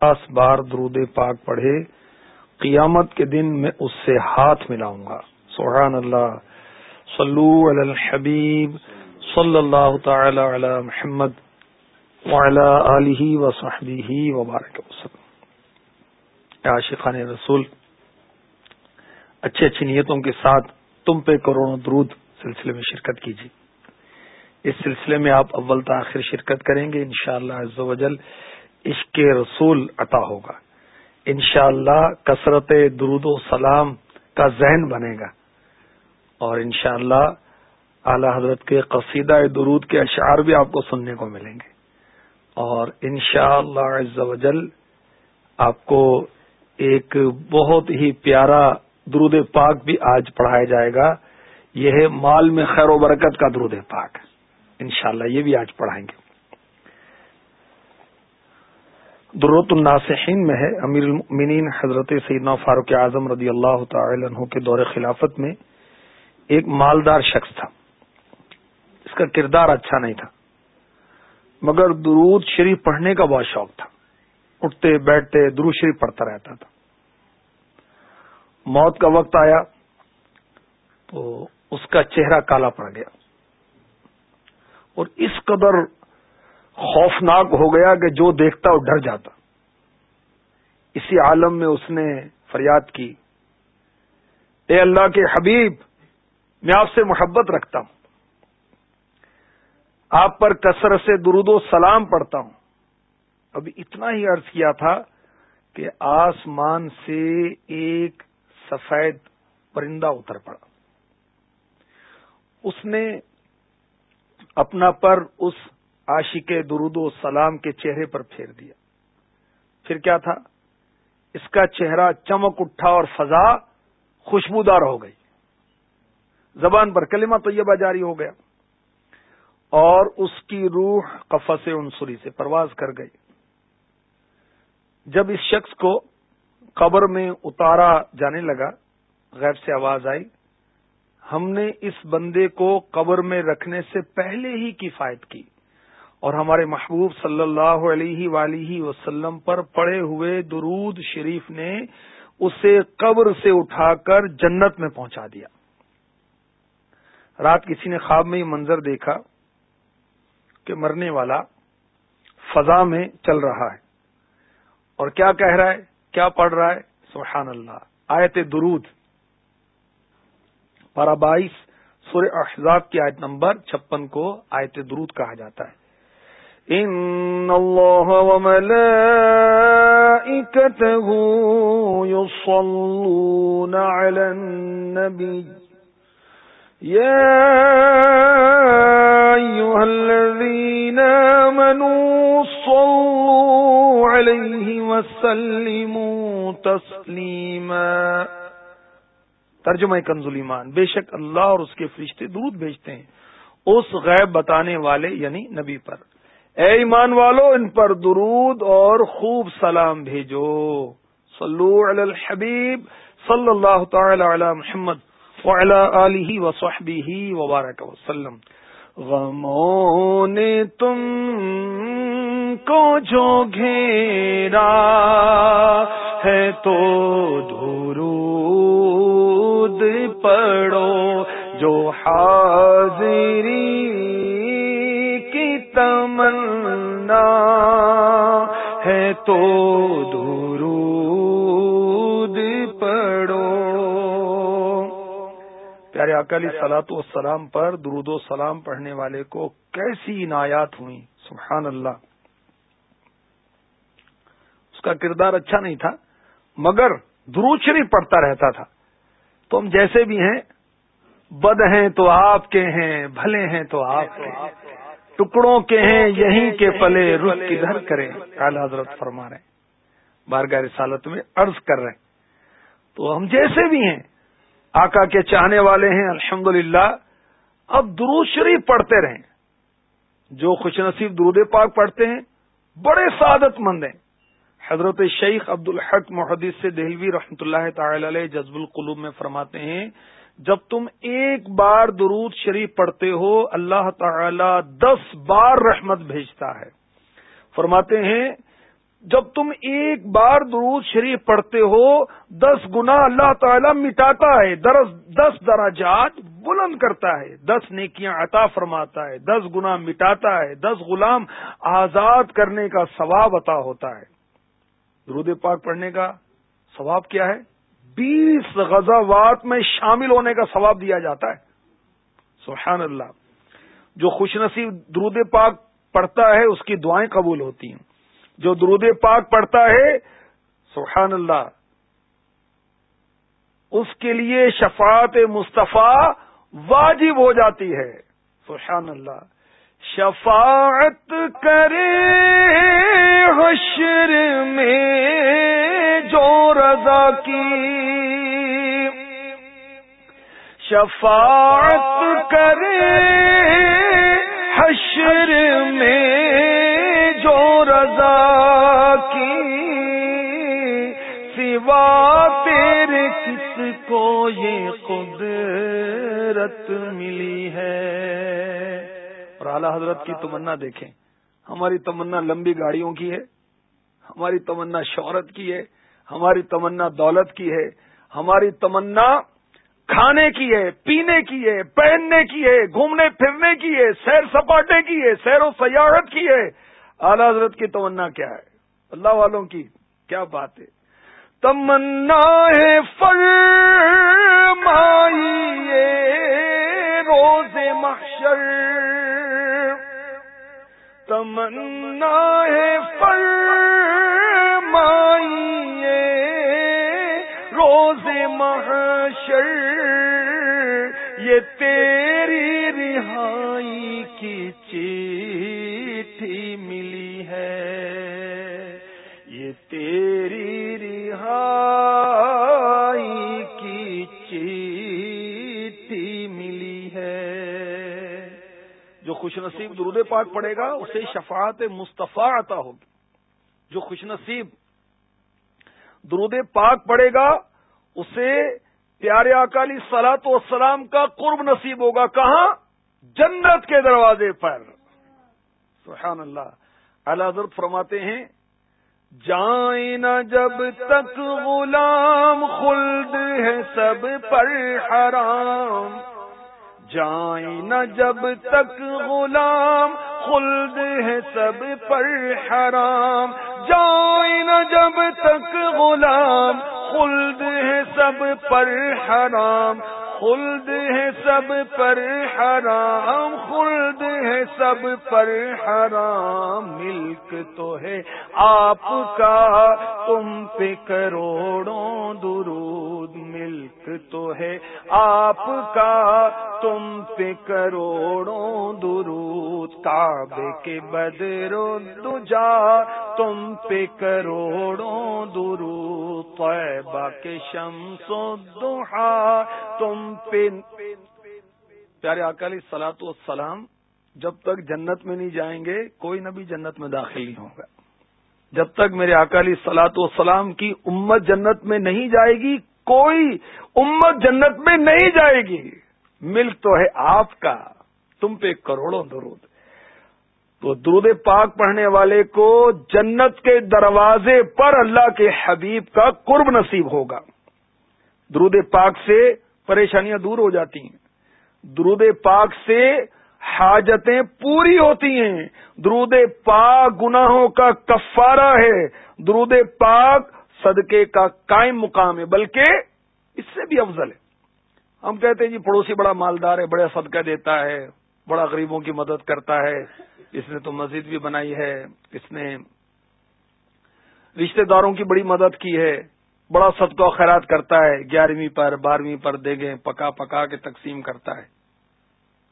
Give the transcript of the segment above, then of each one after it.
پچاس بار درود پاک پڑھے، قیامت کے دن میں اس سے ہاتھ ملاؤں گا۔ سبحان اللہ۔ صلو علی الحبیب صلی اللہ تعالی علی محمد وعلی آلہ وصحبہ وبارک وسلم۔ عاشقان رسول، اچھی اچھی نیتوں کے ساتھ تم پہ کروڑوں درود سلسلے میں شرکت کیجیے۔ اس سلسلے میں آپ اول تاخیر شرکت کریں گے، انشاءاللہ شاء اللہ عشق رسول عطا ہوگا۔ انشاءاللہ اللہ کثرت درود و سلام کا ذہن بنے گا۔ اور انشاءاللہ اللہ اعلی حضرت کے قصیدہ درود کے اشعار بھی آپ کو سننے کو ملیں گے۔ اور انشاءاللہ اللہ آپ کو ایک بہت ہی پیارا درود پاک بھی آج پڑھایا جائے گا۔ یہ ہے مال میں خیر و برکت کا درود پاک۔ انشاءاللہ یہ بھی آج پڑھائیں گے۔ درت الناسحین میں ہے امیر المؤمنین حضرت سیدنا فاروق اعظم رضی اللہ تعالی عنہ کے دور خلافت میں ایک مالدار شخص تھا۔ اس کا کردار اچھا نہیں تھا، مگر درود شریف پڑھنے کا بہت شوق تھا۔ اٹھتے، بیٹھتے درود شریف پڑھتا رہتا تھا۔ موت کا وقت آیا تو اس کا چہرہ کالا پڑ گیا۔ اور اس قدر خوفناک ہو گیا کہ جو دیکھتا وہ ڈر جاتا۔ اسی عالم میں اس نے فریاد کی۔ اے اللہ کے حبیب، میں آپ سے محبت رکھتا ہوں۔ آپ پر کثر سے درود و سلام پڑھتا ہوں۔ ابھی اتنا ہی عرض کیا تھا کہ آسمان سے ایک سفید پرندہ اتر پڑا۔ اس نے اپنا پر اس عاشق درود و سلام کے چہرے پر پھیر دیا۔ پھر کیا تھا؟ اس کا چہرہ چمک اٹھا اور فضا خوشبودار ہو گئی۔ زبان پر کلمہ طیبہ جاری ہو گیا اور اس کی روح قفص عنصری سے پرواز کر گئی۔ جب اس شخص کو قبر میں اتارا جانے لگا غیر سے آواز آئی، ہم نے اس بندے کو قبر میں رکھنے سے پہلے ہی کفایت کی۔ اور ہمارے محبوب صلی اللہ علیہ ولیہ وسلم پر پڑے ہوئے درود شریف نے اسے قبر سے اٹھا کر جنت میں پہنچا دیا۔ رات کسی نے خواب میں یہ منظر دیکھا کہ مرنے والا فضا میں چل رہا ہے۔ اور کیا کہہ رہا ہے؟ کیا پڑھ رہا ہے؟ سبحان اللہ۔ آیت درود۔ پارا بائیس سورہ احزاب کی آیت نمبر چھپن کو آیت درود کہا جاتا ہے۔ ان اللہ وملائکته يصلون على النبي. يا ايها الذين امنوا صلوا عليه وسلموا تسليما. ترجمہ کنزل ایمان بے شک اللہ اور اس کے فرشتے درود بھیجتے ہیں اس غیب بتانے والے یعنی نبی پر. اے ایمان والو، ان پر درود اور خوب سلام بھیجو۔ صلو علی الحبیب صلی اللہ تعالی علی محمد وعلی آلہ وصحبہ وبارک وسلم۔ غموں نے تم کو جو گھیرا ہے تو درود پڑو جو حاضری تمنا ہے تو درود پڑو پیارے اکالی سلاط و سلام پر درود و سلام پڑھنے والے کو کیسی عنایات ہوئی سبحان اللہ۔ اس کا کردار اچھا نہیں تھا، مگر درود شریف پڑھتا رہتا تھا۔ تو ہم جیسے بھی ہیں، بد ہیں تو آپ کے ہیں، بھلے ہیں تو آپ کے ہیں۔ ٹکڑوں کے ہیں یہیں کے پلے رخ کدھر کریں؟ اعلی حضرت فرما رہے ہیں بارگاہ رسالت میں عرض کر رہے ہیں۔ تو ہم جیسے بھی ہیں آقا کے چاہنے والے ہیں الحمد اب درود شریف پڑھتے رہیں۔ جو خوش نصیب درود پاک پڑھتے ہیں بڑے سعادت مند ہیں۔ حضرت شیخ عبد الحق محدث سے دہلوی رحمۃ اللہ تعالی علیہ جذب القلوب میں فرماتے ہیں جب تم ایک بار درود شریف پڑھتے ہو، اللہ تعالی دس بار رحمت بھیجتا ہے۔ فرماتے ہیں، جب تم ایک بار درود شریف پڑھتے ہو، دس گنا اللہ تعالی مٹاتا ہے دس دراجات بلند کرتا ہے، دس نیکیاں عطا فرماتا ہے، دس گنا مٹاتا ہے، دس غلام آزاد کرنے کا ثواب عطا ہوتا ہے۔ درود پاک پڑھنے کا ثواب کیا ہے؟ بیس غزوات میں شامل ہونے کا ثواب دیا جاتا ہے۔ سبحان اللہ۔ جو خوش نصیب درود پاک پڑھتا ہے، اس کی دعائیں قبول ہوتی ہیں۔ جو درود پاک پڑھتا ہے، سبحان اللہ۔ اس کے لیے شفاعت مصطفیٰ واجب ہو جاتی ہے۔ سبحان اللہ۔ شفاعت کرے حشر میں جو رضا کی۔ شفاعت کرے حشر میں جو رضا کی۔ سوا تیرے کس کو یہ قدرت ملی ہے؟ اعلی حضرت کی تمنا دیکھیں۔ ہماری تمنا لمبی گاڑیوں کی ہے، ہماری تمنا شہرت کی ہے، ہماری تمنا دولت کی ہے، ہماری تمنا کھانے کی ہے، پینے کی ہے، پہننے کی ہے، گھومنے، پھرنے کی ہے، سیر سپاٹے کی ہے، سیر و سیاحت کی ہے۔ اعلی حضرت کی تمنا کیا ہے؟ اللہ والوں کی کیا بات ہے؟ تمنا ہے فر روز محشر۔ تمنا ہے پر روز محشر یہ تیری رہائی کی چیٹھی ملی ہے یہ تیری رہائی خوش نصیب درود پاک پڑے گا، اسے شفاعت مصطفیٰ عطا ہوگی، جو خوش نصیب درود پاک پڑے گا، اسے پیارے اکالی سلاط و السلام کا قرب نصیب ہوگا، کہاں؟ جنت کے دروازے پر۔ سبحان اللہ۔ حضرت فرماتے ہیں، جائیں نہ جب تک غلام خلد ہے، سب پر حرام۔ جائیں نہ جب تک غلام خلد ہے سب پر حرام جائیں نہ جب تک غلام خلد ہے سب پر حرام خلد ہے سب پر حرام خلد ہے سب پر حرام ملک تو ہے آپ کا تم پہ کروڑوں درود ملک تو ہے آپ کا۔ تم پہ کروڑوں درود کعبے کے بدرو دجا۔ تم پہ کروڑوں درود طیبہ کے شمس و دہا تم پیارے اکالی سلاط والسلام جب تک جنت میں نہیں جائیں گے، کوئی نبی جنت میں داخل نہیں ہوگا۔ جب تک میرے اکالی سلاط والسلام کی امت جنت میں نہیں جائے گی کوئی امت جنت میں نہیں جائے گی۔ ملک تو ہے آپ کا، تم پہ کروڑوں درود۔ تو درود پاک پڑھنے والے کو جنت کے دروازے پر اللہ کے حبیب کا قرب نصیب ہوگا۔ درود پاک سے پریشانیاں دور ہو جاتی ہیں۔ درود پاک سے حاجتیں پوری ہوتی ہیں۔ درود پاک گناہوں کا کفارہ ہے۔ درود پاک صدقے کا قائم مقام ہے، بلکہ اس سے بھی افضل ہے۔ ہم کہتے ہیں جی پڑوسی بڑا مالدار ہے بڑا صدقہ دیتا ہے، بڑا غریبوں کی مدد کرتا ہے، اس نے تو مسجد بھی بنائی ہے، اس نے رشتہ داروں کی بڑی مدد کی ہے، بڑا صدقہ خیرات کرتا ہے، گیارہویں پر، بارہویں پر دے گئے پکا پکا کے تقسیم کرتا ہے۔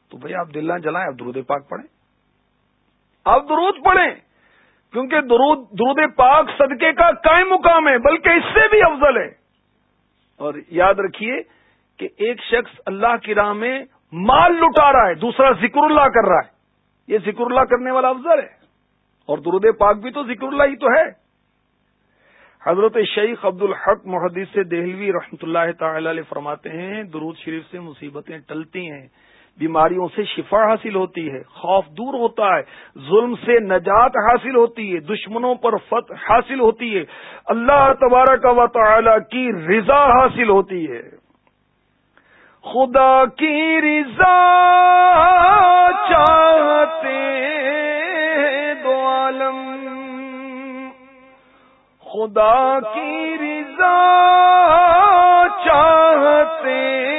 تو بھائی آپ دل نہ جلائیں، آپ درود پاک پڑھیں۔ آپ درود پڑھیں۔ کیونکہ درود درود پاک صدقے کا قائم مقام ہے، بلکہ اس سے بھی افضل ہے۔ اور یاد رکھیے کہ ایک شخص اللہ کی راہ میں مال لٹا رہا ہے، دوسرا ذکر اللہ کر رہا ہے۔ یہ ذکر اللہ کرنے والا افضل ہے۔ اور درود پاک بھی تو ذکر اللہ ہی تو ہے۔ حضرت شیخ عبد الحق محدث سے دہلوی رحمۃ اللہ تعالی علیہ فرماتے ہیں، درود شریف سے مصیبتیں ٹلتی ہیں۔ بیماریوں سے شفا حاصل ہوتی ہے، خوف دور ہوتا ہے، ظلم سے نجات حاصل ہوتی ہے، دشمنوں پر فتح حاصل ہوتی ہے۔ اللہ تبارک و تعالی کی رضا حاصل ہوتی ہے۔ خدا کی رضا چاہتے دو عالم۔ خدا کی رضا چاہتے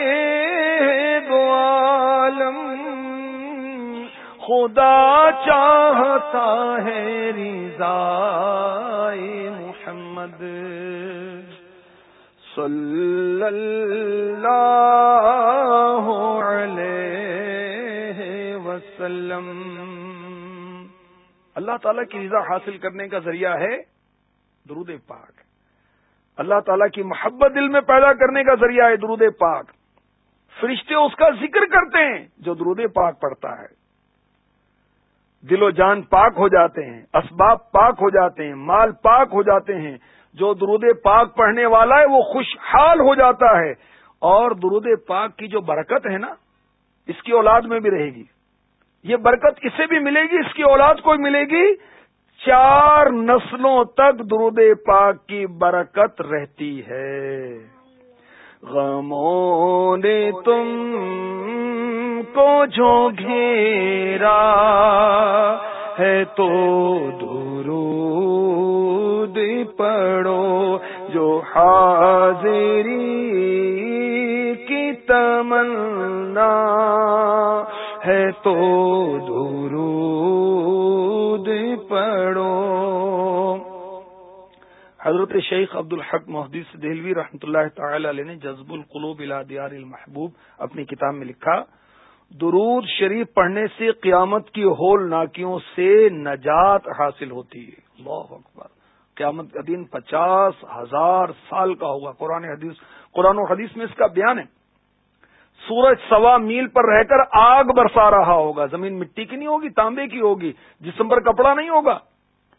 خدا چاہتا ہے رضا محمد۔ صلی اللہ علیہ وسلم۔ اللہ تعالیٰ کی رضا حاصل کرنے کا ذریعہ ہے درود پاک۔ اللہ تعالیٰ کی محبت دل میں پیدا کرنے کا ذریعہ ہے درود پاک۔ فرشتے اس کا ذکر کرتے ہیں جو درود پاک پڑتا ہے۔ دل و جان پاک ہو جاتے ہیں، اسباب پاک ہو جاتے ہیں، مال پاک ہو جاتے ہیں۔ جو درود پاک پڑھنے والا ہے، وہ خوشحال ہو جاتا ہے۔ اور درود پاک کی جو برکت ہے نا، اس کی اولاد میں بھی رہے گی۔ یہ برکت اسے بھی ملے گی، اس کی اولاد کو ملے گی۔ چار نسلوں تک درود پاک کی برکت رہتی ہے۔ غموں نے تم کو جو گھیرا ہے تو درود پڑو جو حاضری کی تمنا ہے تو درود پڑو حضرت شیخ عبد الحق محدث دہلوی رحمۃ اللہ تعالی علیہ نے جذب القلوب الى دیار المحبوب اپنی کتاب میں لکھا، درود شریف پڑھنے سے قیامت کی ہول ناکیوں سے نجات حاصل ہوتی ہے۔ اللہ اکبر۔ قیامت کا دن پچاس ہزار سال کا ہوگا۔ قرآن حدیث، قرآن و حدیث میں اس کا بیان ہے۔ سورج سوا میل پر رہ کر آگ برسا رہا ہوگا۔ زمین مٹی کی نہیں ہوگی، تانبے کی ہوگی۔ جسم پر کپڑا نہیں ہوگا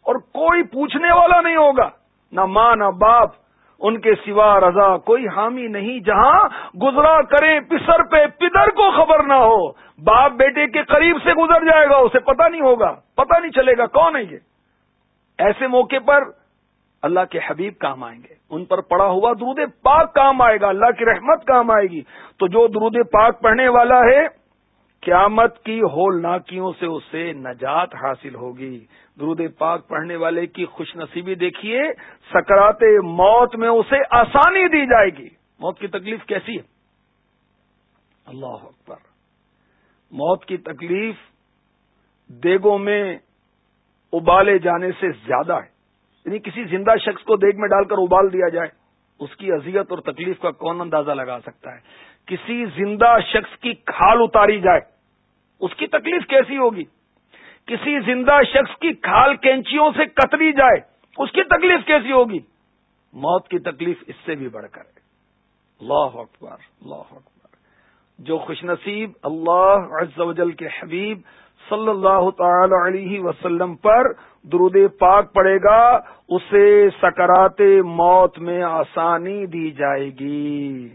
اور کوئی پوچھنے والا نہیں ہوگا۔ نہ ماں نہ باپ، ان کے سوا رضا کوئی حامی نہیں جہاں گزرا کرے پسر پہ پدر کو خبر نہ ہو۔ باپ بیٹے کے قریب سے گزر جائے گا، اسے پتہ نہیں ہوگا۔ پتہ نہیں چلے گا کون ہے یہ۔ ایسے موقع پر اللہ کے حبیب کام آئیں گے۔ ان پر پڑا ہوا درود پاک کام آئے گا، اللہ کی رحمت کام آئے گی۔ تو جو درود پاک پڑھنے والا ہے قیامت کی ہول ناکیوں سے اسے نجات حاصل ہوگی۔ درود پاک پڑھنے والے کی خوش نصیبی دیکھیے، سکرات موت میں اسے آسانی دی جائے گی۔ موت کی تکلیف کیسی ہے؟ اللہ اکبر۔ موت کی تکلیف دیگوں میں ابالے جانے سے زیادہ ہے۔ یعنی کسی زندہ شخص کو دیگ میں ڈال کر ابال دیا جائے، اس کی اذیت اور تکلیف کا کون اندازہ لگا سکتا ہے؟ کسی زندہ شخص کی کھال اتاری جائے اس کی تکلیف کیسی ہوگی؟ کسی زندہ شخص کی کھال کینچیوں سے کتری جائے، اس کی تکلیف کیسی ہوگی؟ موت کی تکلیف اس سے بھی بڑھ کر ہے۔ اللہ اکبر اللہ اکبر۔ جو خوش نصیب اللہ عز و جل کے حبیب صلی اللہ تعالی علیہ وسلم پر درود پاک پڑے گا، اسے سکرات موت میں آسانی دی جائے گی۔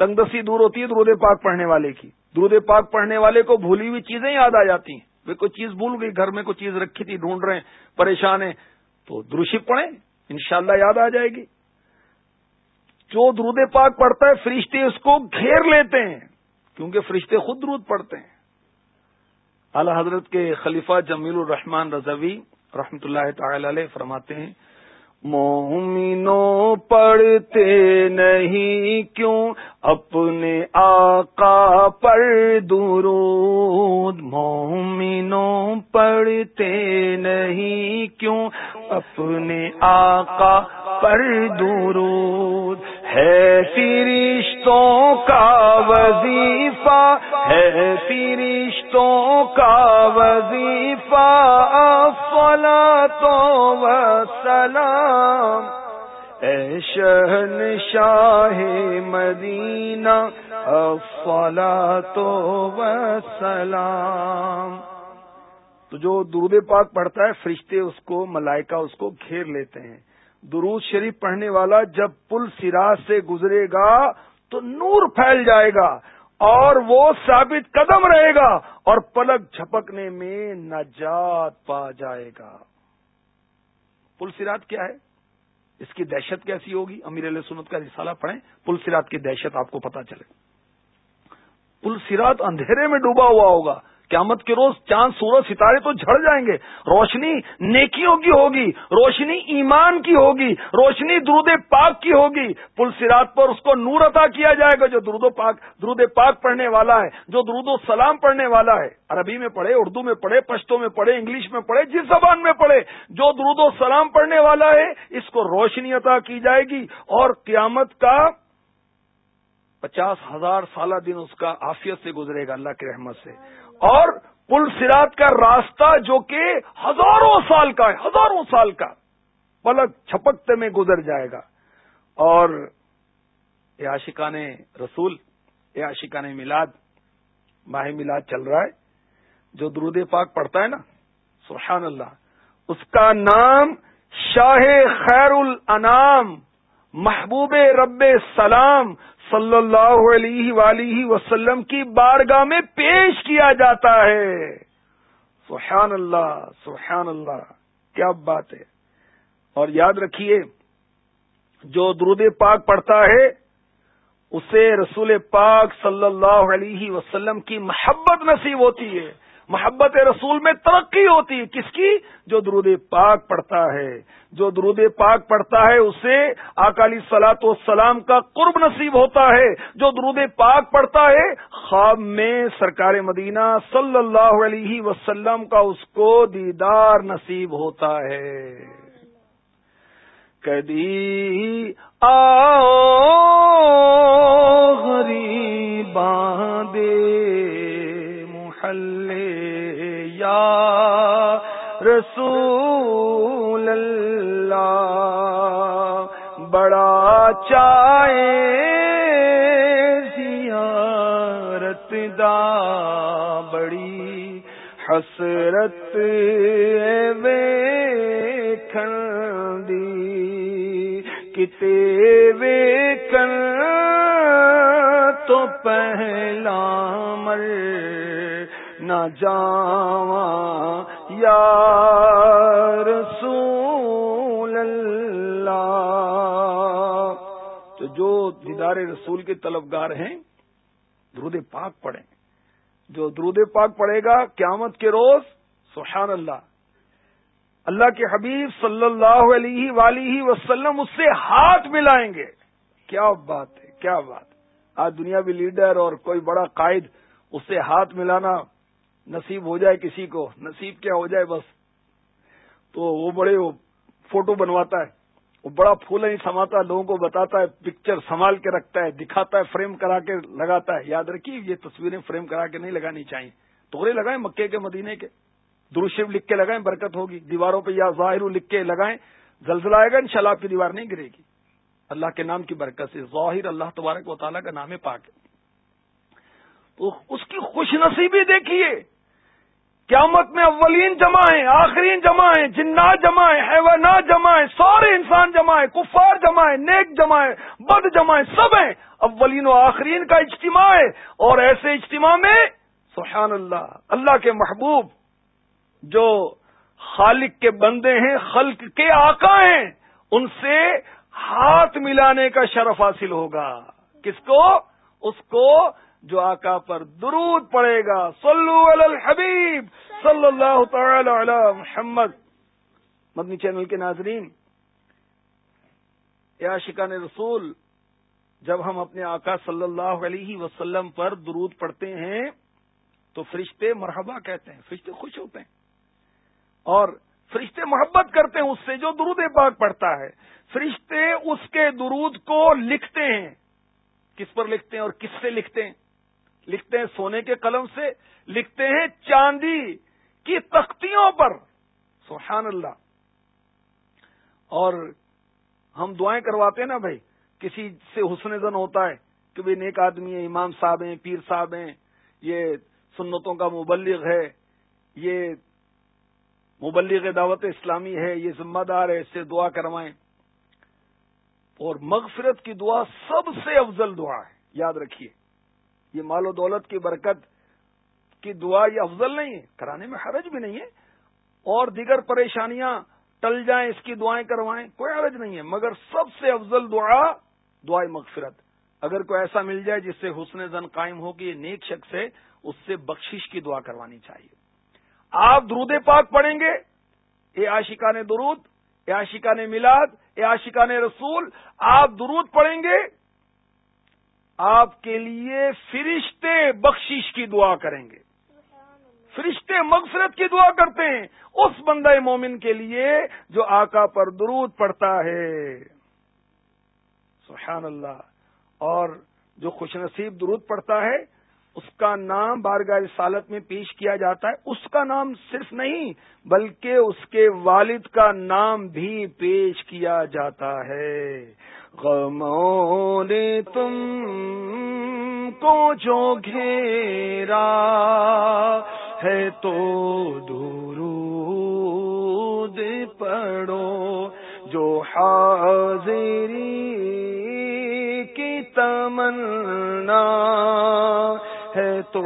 تندستی دور ہوتی ہے درود پاک پڑھنے والے کی۔ درود پاک پڑھنے والے کو بھولی ہوئی چیزیں یاد آ جاتی ہیں۔ وہ کوئی چیز بھول گئی، گھر میں کوئی چیز رکھی تھی، ڈھونڈ رہے ہیں، پریشان ہیں، تو دروشی پڑھیں، انشاءاللہ یاد آ جائے گی۔ جو درود پاک پڑھتا ہے، فرشتے اس کو گھیر لیتے ہیں، کیونکہ فرشتے خود درود پڑھتے ہیں۔ اعلی حضرت کے خلیفہ جمیل الرحمان رضوی رحمتہ اللہ تعالی علیہ فرماتے ہیں مومنوں پڑھتے نہیں کیوں؟ اپنے آقا پر درود۔ مومنوں پڑھتے نہیں کیوں؟ اپنے آقا پر درود۔ ہے فرشتوں کا وظیفہ، ہے فرشتوں کا وظیفہ فلا تو سلام اے شہن شاہ مدینہ افلا تو سلام تو جو درود پاک پڑھتا ہے، فرشتے اس کو، ملائکہ اس کو گھیر لیتے ہیں۔ درود شریف پڑھنے والا جب پل سراج سے گزرے گا تو نور پھیل جائے گا اور وہ ثابت قدم رہے گا اور پلک جھپکنے میں نجات پا جائے گا۔ پل سرات کیا ہے؟ اس کی دہشت کیسی ہوگی؟ امیر علیہ سنت کا رسالہ پڑھیں۔ پل سرات کی دہشت آپ کو پتا چلے۔ پل سرات اندھیرے میں ڈوبا ہوا ہوگا۔ قیامت کے روز چاند، سورج، ستارے تو جھڑ جائیں گے۔ روشنی نیکیوں کی ہوگی، روشنی ایمان کی ہوگی، روشنی درود پاک کی ہوگی۔ پل سرات پر اس کو نور عطا کیا جائے گا، جو درود و پاک، درود پاک پڑھنے والا ہے، جو درود و سلام پڑھنے والا ہے۔ عربی میں پڑھے، اردو میں پڑھے پشتوں میں پڑھے، انگلش میں پڑھے، جس زبان میں پڑھے، جو درود و سلام پڑھنے والا ہے، اس کو روشنی عطا کی جائے گی۔ اور قیامت کا پچاس ہزار سالہ دن اس کا آفیت سے گزرے گا، اللہ کی رحمت سے۔ اور پل سرات کا راستہ جو کہ ہزاروں سال کا ہے، ہزاروں سال کا۔ پلک چھپکتے میں گزر جائے گا۔ اور یہ عاشقان رسول یہ عاشقان میلاد، ماہ میلاد چل رہا ہے۔ جو درود پاک پڑھتا ہے نا، سبحان اللہ، اس کا نام شاہ خیر الانام محبوب رب سلام صلی اللہ علیہ ولیہ وسلم کی بارگاہ میں پیش کیا جاتا ہے۔ سبحان اللہ سبحان اللہ، کیا بات ہے۔ اور یاد رکھیے، جو درود پاک پڑھتا ہے، اسے رسول پاک صلی اللہ علیہ وسلم کی محبت نصیب ہوتی ہے۔ محبت رسول میں ترقی ہوتی ہے۔ کس کی؟ جو درود پاک پڑھتا ہے۔ جو درود پاک پڑھتا ہے، اسے اکالی سلاط و سلام کا قرب نصیب ہوتا ہے۔ جو درود پاک پڑھتا ہے، خواب میں سرکار مدینہ صلی اللہ علیہ وسلم کا اس کو دیدار نصیب ہوتا ہے۔ کدی محلے یا رسول اللہ، بڑا چائے زیارت دا، بڑی حسرت وے دی۔ کتے وے تو پہلا مر نہ جاواں، یا رسول اللہ۔ تو جو دیدار رسول کے طلبگار ہیں، درود پاک پڑھیں۔ جو درود پاک پڑھے گا، قیامت کے روز، سبحان اللہ۔ اللہ کے حبیب صلی اللہ علیہ ولی وسلم اس سے ہاتھ ملائیں گے۔ کیا بات ہے، کیا بات۔ آج دنیا بھی لیڈر اور کوئی بڑا قائد، اس سے ہاتھ ملانا نصیب ہو جائے کسی کو، نصیب کیا ہو جائے بس۔ تو وہ بڑے وہ فوٹو بنواتا ہے، وہ بڑا پھول نہیں سماتا، لوگوں کو بتاتا ہے پکچر سنبھال کے رکھتا ہے، دکھاتا ہے فریم کرا کے لگاتا ہے۔ یاد رکھیے، یہ تصویریں فریم کرا کے نہیں لگانی چاہیے۔ توڑے لگائیں مکے کے مدینے کے۔ دروشیو لکھ کے لگائیں، برکت ہوگی۔ دیواروں پہ یا ظاہر لکھ کے لگائیں۔ زلزلہ آئے گا ان آپ کی دیوار نہیں گرے گی۔ اللہ کے نام کی برکت سے۔ ظاہر اللہ تبارک و تعالیٰ کا نام پاک تو اس کی خوش نصیبی دیکھیے۔ قیامت میں اولین جمع ہیں، آخرین جمع ہیں، جنات جمع ہیں، حیوانات جمع ہیں، سارے انسان جمع ہیں، کفار جمع ہیں، نیک جمع ہیں، بد جمع ہیں، سب ہیں۔ اولین و آخرین کا اجتماع ہے اور ایسے اجتماع میں سبحان اللہ اللہ کے محبوب جو خالق کے بندے ہیں، خلق کے آقا ہیں، ان سے ہاتھ ملانے کا شرف حاصل ہوگا۔ کس کو؟ اس کو جو آقا پر درود پڑے گا۔ صلو علی الحبیب صلی اللہ تعالی علی محمد۔ مدنی چینل کے ناظرین یا شکان رسول، جب ہم اپنے آقا صلی اللہ علیہ وسلم پر درود پڑھتے ہیں، تو فرشتے مرحبا کہتے ہیں، فرشتے خوش ہوتے ہیں۔ اور فرشتے محبت کرتے ہیں اس سے جو درود پاک پڑھتا ہے۔ فرشتے اس کے درود کو لکھتے ہیں۔ کس پر لکھتے ہیں اور کس سے لکھتے ہیں؟ لکھتے ہیں سونے کے قلم سے، لکھتے ہیں چاندی کی تختیوں پر۔ سبحان اللہ۔ اور ہم دعائیں کرواتے ہیں نا بھائی، کسی سے حسن زن ہوتا ہے کہ بھائی نیک آدمی ہے امام صاحب ہیں، پیر صاحب ہیں، یہ سنتوں کا مبلغ ہے، یہ مبلغ دعوت اسلامی ہے، یہ ذمہ دار ہے، اس سے دعا کروائیں۔ اور مغفرت کی دعا سب سے افضل دعا ہے، یاد رکھیے۔ یہ مال و دولت کی برکت کی دعا یہ افضل نہیں ہے، کرانے میں حرج بھی نہیں ہے۔ اور دیگر پریشانیاں ٹل جائیں، اس کی دعائیں کروائیں، کوئی حرج نہیں ہے۔ مگر سب سے افضل دعا دعائیں مغفرت۔ اگر کوئی ایسا مل جائے جس سے حسن زن قائم ہو کہ یہ نیک شخص ہے، اس سے بخشش کی دعا کروانی چاہیے۔ آپ درود پاک پڑھیں گے۔ اے عاشقان درود، اے عاشقان میلاد اے عاشقان رسول، آپ درود پڑھیں گے۔ آپ کے لیے فرشتے بخشش کی دعا کریں گے۔ فرشتے مغفرت کی دعا کرتے ہیں۔ اس بندہ مومن کے لیے جو آقا پر درود پڑتا ہے۔ سبحان اللہ۔ اور جو خوش نصیب درود پڑتا ہے، اس کا نام بارگاہ رسالت میں پیش کیا جاتا ہے۔ اس کا نام صرف نہیں، بلکہ اس کے والد کا نام بھی پیش کیا جاتا ہے۔ غموں نے تم کو جو گھیرا ہے تو درود پڑھو جو حاضری کی تمنا ہے تو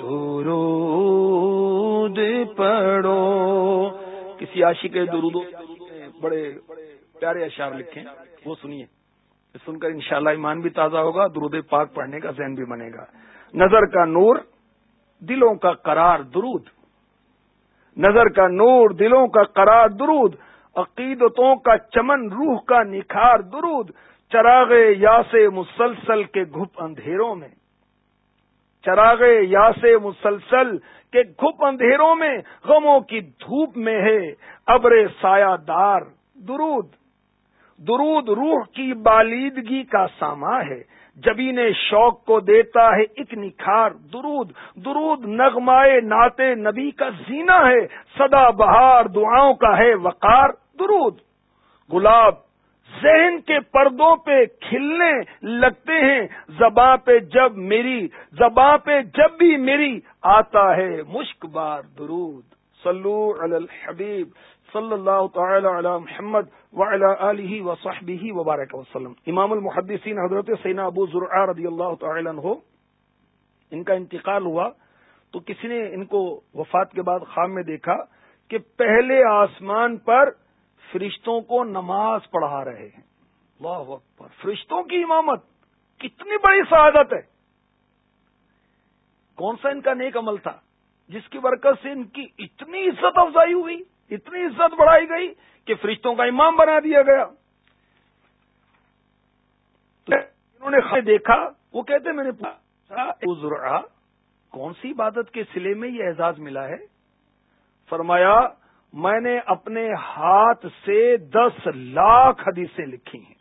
درود پڑھو کسی عاشق کے درود بڑے پیارے اشعار لکھے وہ سنیے۔ سن کر انشاءاللہ ایمان بھی تازہ ہوگا، درود پاک پڑھنے کا ذہن بھی بنے گا۔ نظر کا نور، دلوں کا قرار، درود۔ نظر کا نور، دلوں کا قرار، درود۔ عقیدتوں کا چمن، روح کا نکھار، درود۔ چراغ یا سے مسلسل کے گھپ اندھیروں میں۔ چراغ یا سے مسلسل کے گھپ اندھیروں میں، غموں کی دھوپ میں ہے، ابر سایہ دار۔ درود۔ درود روح کی بالیدگی کا ساما ہے۔ جبین شوق کو دیتا ہے ایک نکھار۔ درود درود نغمائے ناتے نبی کا زینہ ہے۔ سدا بہار دعاؤں کا ہے وقار۔ درود۔ گلاب ذہن کے پردوں پہ کھلنے لگتے ہیں۔ زباں پہ جب میری، زباں پہ جب بھی میری آتا ہے مشک بار۔ درود۔ صلو علی الحبیب۔ صلی اللہ تعالی علی محمد علیہ و صحبی وبارک وسلم۔ امام المحدثین حضرت سینا ابو ذرا رضی اللہ تعالی عنہ، ان کا انتقال ہوا تو کسی نے ان کو وفات کے بعد خام میں دیکھا کہ پہلے آسمان پر فرشتوں کو نماز پڑھا رہے ہیں۔ اللہ اکبر۔ فرشتوں کی امامت، کتنی بڑی سعادت ہے۔ کون سا ان کا نیک عمل تھا؟ جس کی برکت سے ان کی اتنی عزت افزائی ہوئی۔ اتنی عزت بڑھائی گئی کہ فرشتوں کا امام بنا دیا گیا۔ انہوں نے دیکھا، وہ کہتے، میں نے پوچھا کون سی عبادت کے سلے میں یہ اعزاز ملا ہے؟ فرمایا، میں نے اپنے ہاتھ سے دس لاکھ حدیثیں لکھی ہیں۔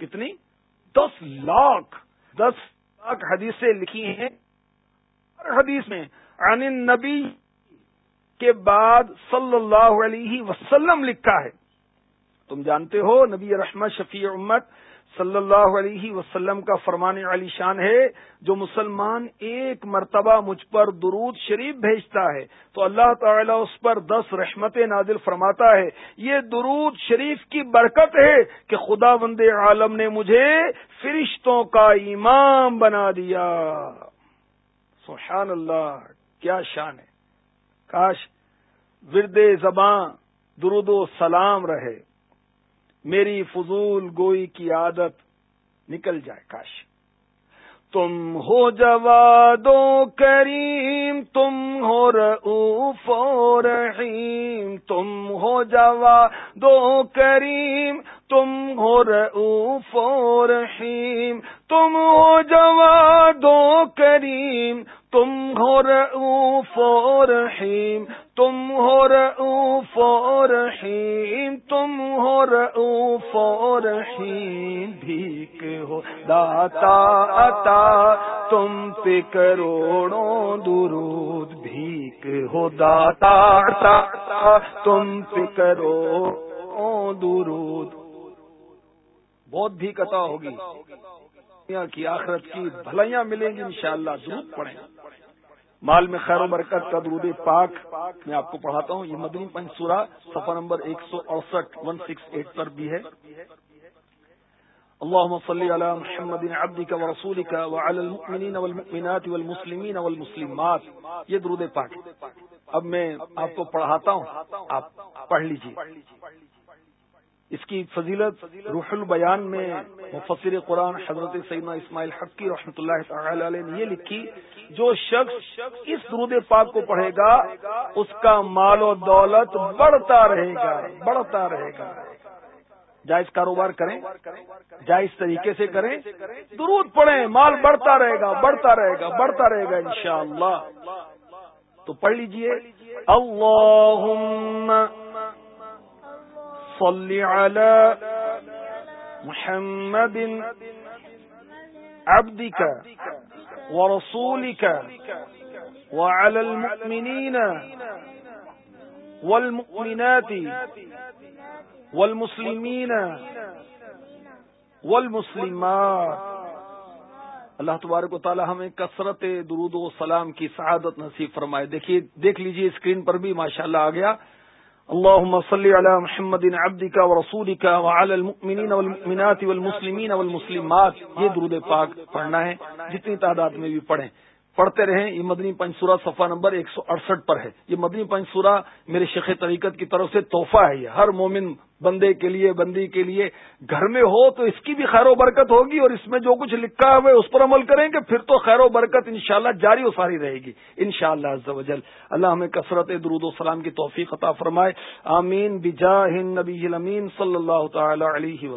کتنی؟ دس لاکھ۔ دس لاکھ حدیثیں لکھی ہیں ہر حدیث میں۔ عن النبی کے بعد صلی اللہ علیہ وسلم لکھا ہے۔ تم جانتے ہو نبی رحمت شفیع امت صلی اللہ علیہ وسلم کا فرمان علی شان ہے، جو مسلمان ایک مرتبہ مجھ پر درود شریف بھیجتا ہے، تو اللہ تعالیٰ اس پر دس رحمت نازل فرماتا ہے۔ یہ درود شریف کی برکت ہے کہ خدا بند عالم نے مجھے فرشتوں کا امام بنا دیا۔ سبحان اللہ، کیا شان ہے۔ کاش ورد زباں، درود و سلام رہے۔ میری فضول گوئی کی عادت نکل جائے کاش۔ تم ہو جوادو کریم، تم ہو رعوف و رحیم۔ تم ہو جوادو کریم، تم ہو رعوف و رحیم۔ تم ہو جوادو کریم تم ہو رعوف رحیم، تم ہو رعوف رحیم، تم ہو رعوف رحیم، بھیک ہو، داتا عطا، تم پہ کروڑوں درود، بھیک ہو، داتا عطا، تم پہ کروڑوں درود۔ بہت بھی عطا ہوگی۔ کی آخرت کی بھلائیاں ملیں گی انشاءاللہ، درود پڑھیں۔ مال میں خیر و برکت کا درود پاک میں آپ کو پڑھاتا ہوں۔ یہ مدنی پنچ سورہ سفر نمبر ایک سو اڑسٹھ ون سکس ایٹ پر بھی ہے۔ اللهم صل على محمد عبدك ورسولك وعلى المؤمنين والمؤمنات والمسلمين والمسلمات۔ یہ درود پاک۔ اب میں آپ کو پڑھاتا ہوں۔ آپ پڑھ لیجیے۔ اس کی فضیلت روح البیان میں مفسر قرآن حضرت سیدنا اسماعیل حقی رحمۃ اللہ تعالی علیہ نے یہ لکھی، جو شخص اس درود پاک کو پڑھے گا، اس کا مال و دولت بڑھتا رہے گا، بڑھتا رہے گا۔ جائز کاروبار کریں، جائز طریقے سے کریں، درود پڑھیں، مال بڑھتا رہے گا، بڑھتا رہے گا، بڑھتا رہے گا انشاءاللہ۔ تو پڑھ لیجیے، اللہم صل على محمد عبدك ورسولك وعلى المؤمنين والمؤمنات والمسلمین والمسلمات۔ اللہ تبارک و تعالی ہمیں کثرت درود و سلام کی سعادت نصیب فرمائے۔ دیکھیے، دیکھ لیجیے اسکرین پر بھی، ماشاءاللہ اللہ آ گیا۔ اللهم صل على محمد عبدك ورسولك وعلى المؤمنين والمؤمنات والمسلمين والمسلمات، یہ درود پاک پڑھنا ہے، جتنی تعداد میں بھی پڑھیں۔ پڑھتے رہیں، یہ مدنی پنچورا صفحہ نمبر ایک سو اڑسٹھ پر ہے۔ یہ مدنی پنچورا میرے شیخ طریقت کی طرف سے تحفہ ہے۔ یہ ہر مومن بندے کے لیے، بندی کے لیے گھر میں ہو تو اس کی بھی خیر و برکت ہوگی اور اس میں جو کچھ لکھا ہے اس پر عمل کریں گے، پھر تو خیر و برکت انشاءاللہ جاری و ساری رہے گی۔ انشاءاللہ شاء اللہ اللہ ہمیں کثرت درود و سلام کی توفیق عطا فرمائے۔ آمین۔ بجاہ نبی صلی اللہ تعالی علیہ وسلم۔